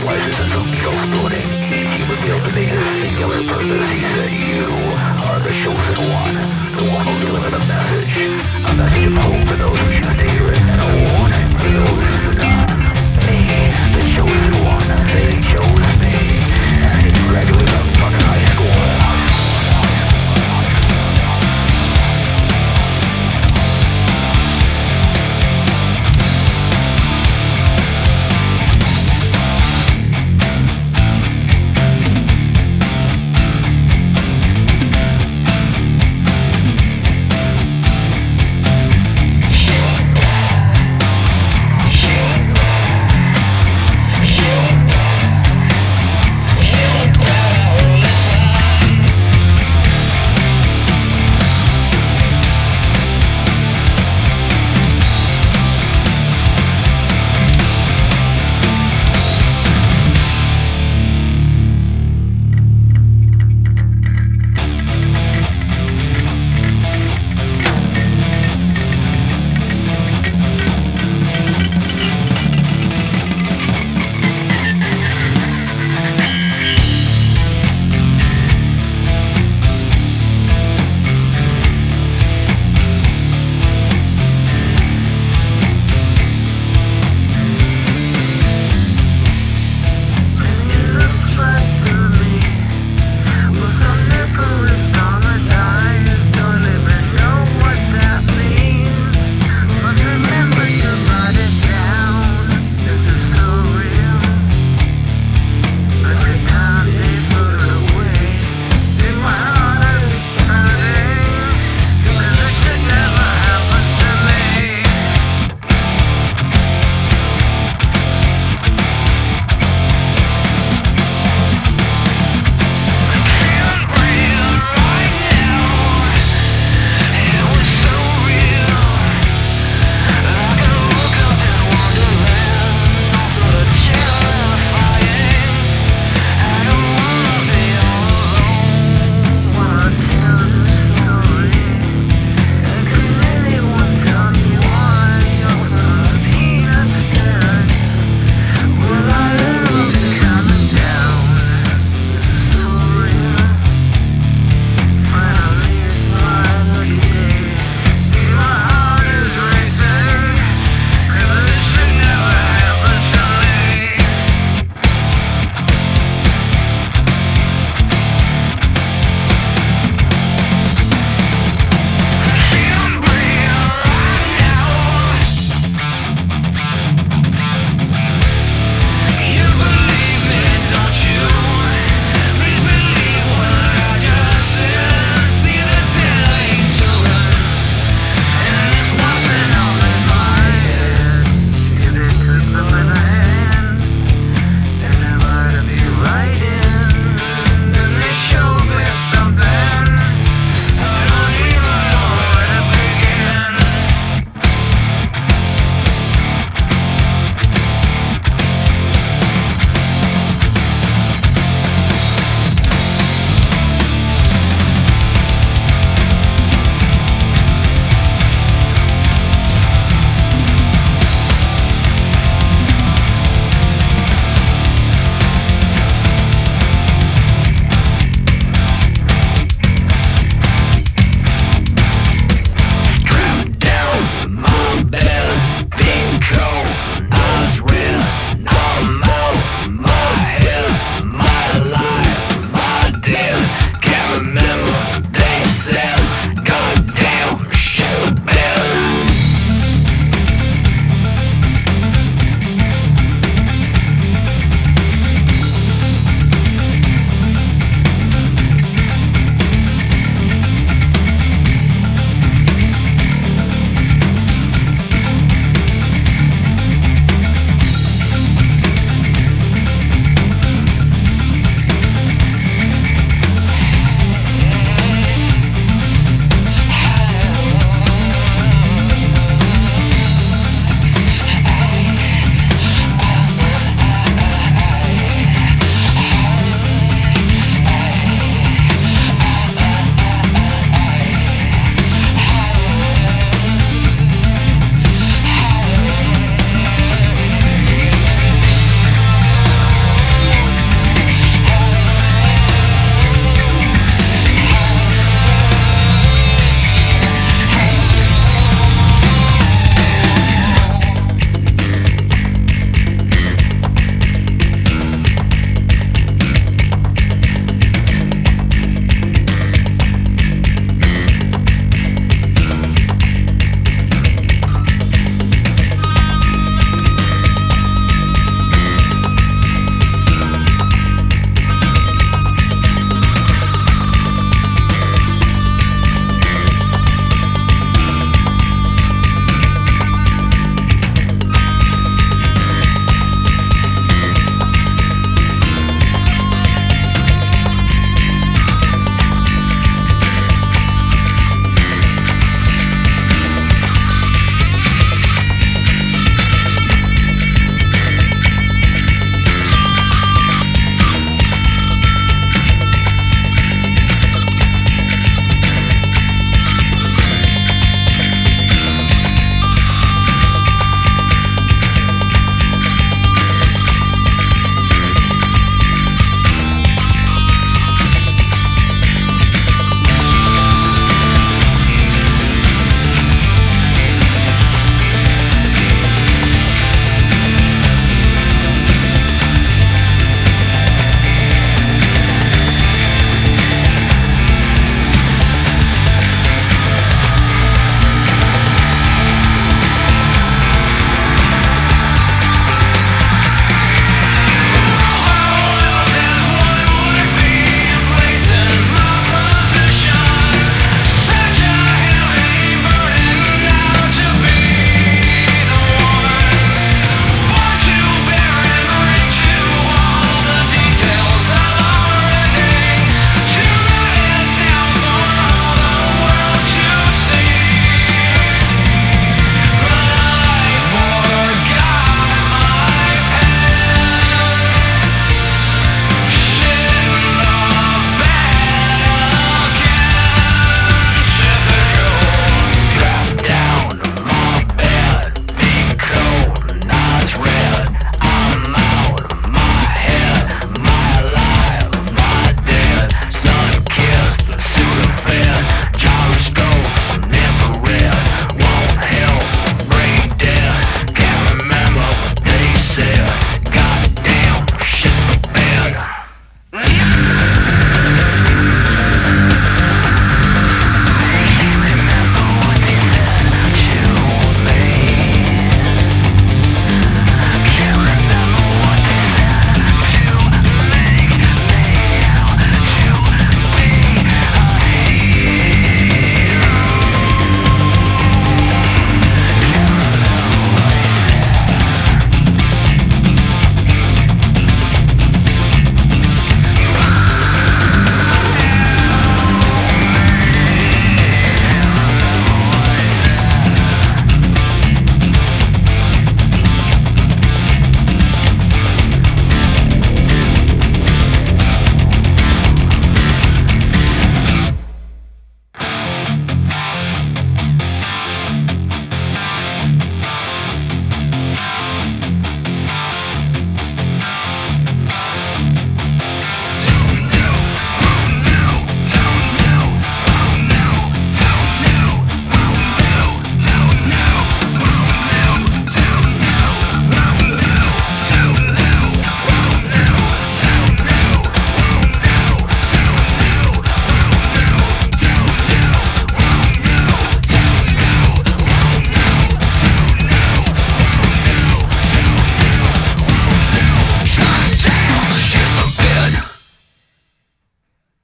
slices and some meal splitting. Each human to meet his singular purpose. He said, you are the chosen one, the one who deliver the message. A message of hope for those who choose to hear.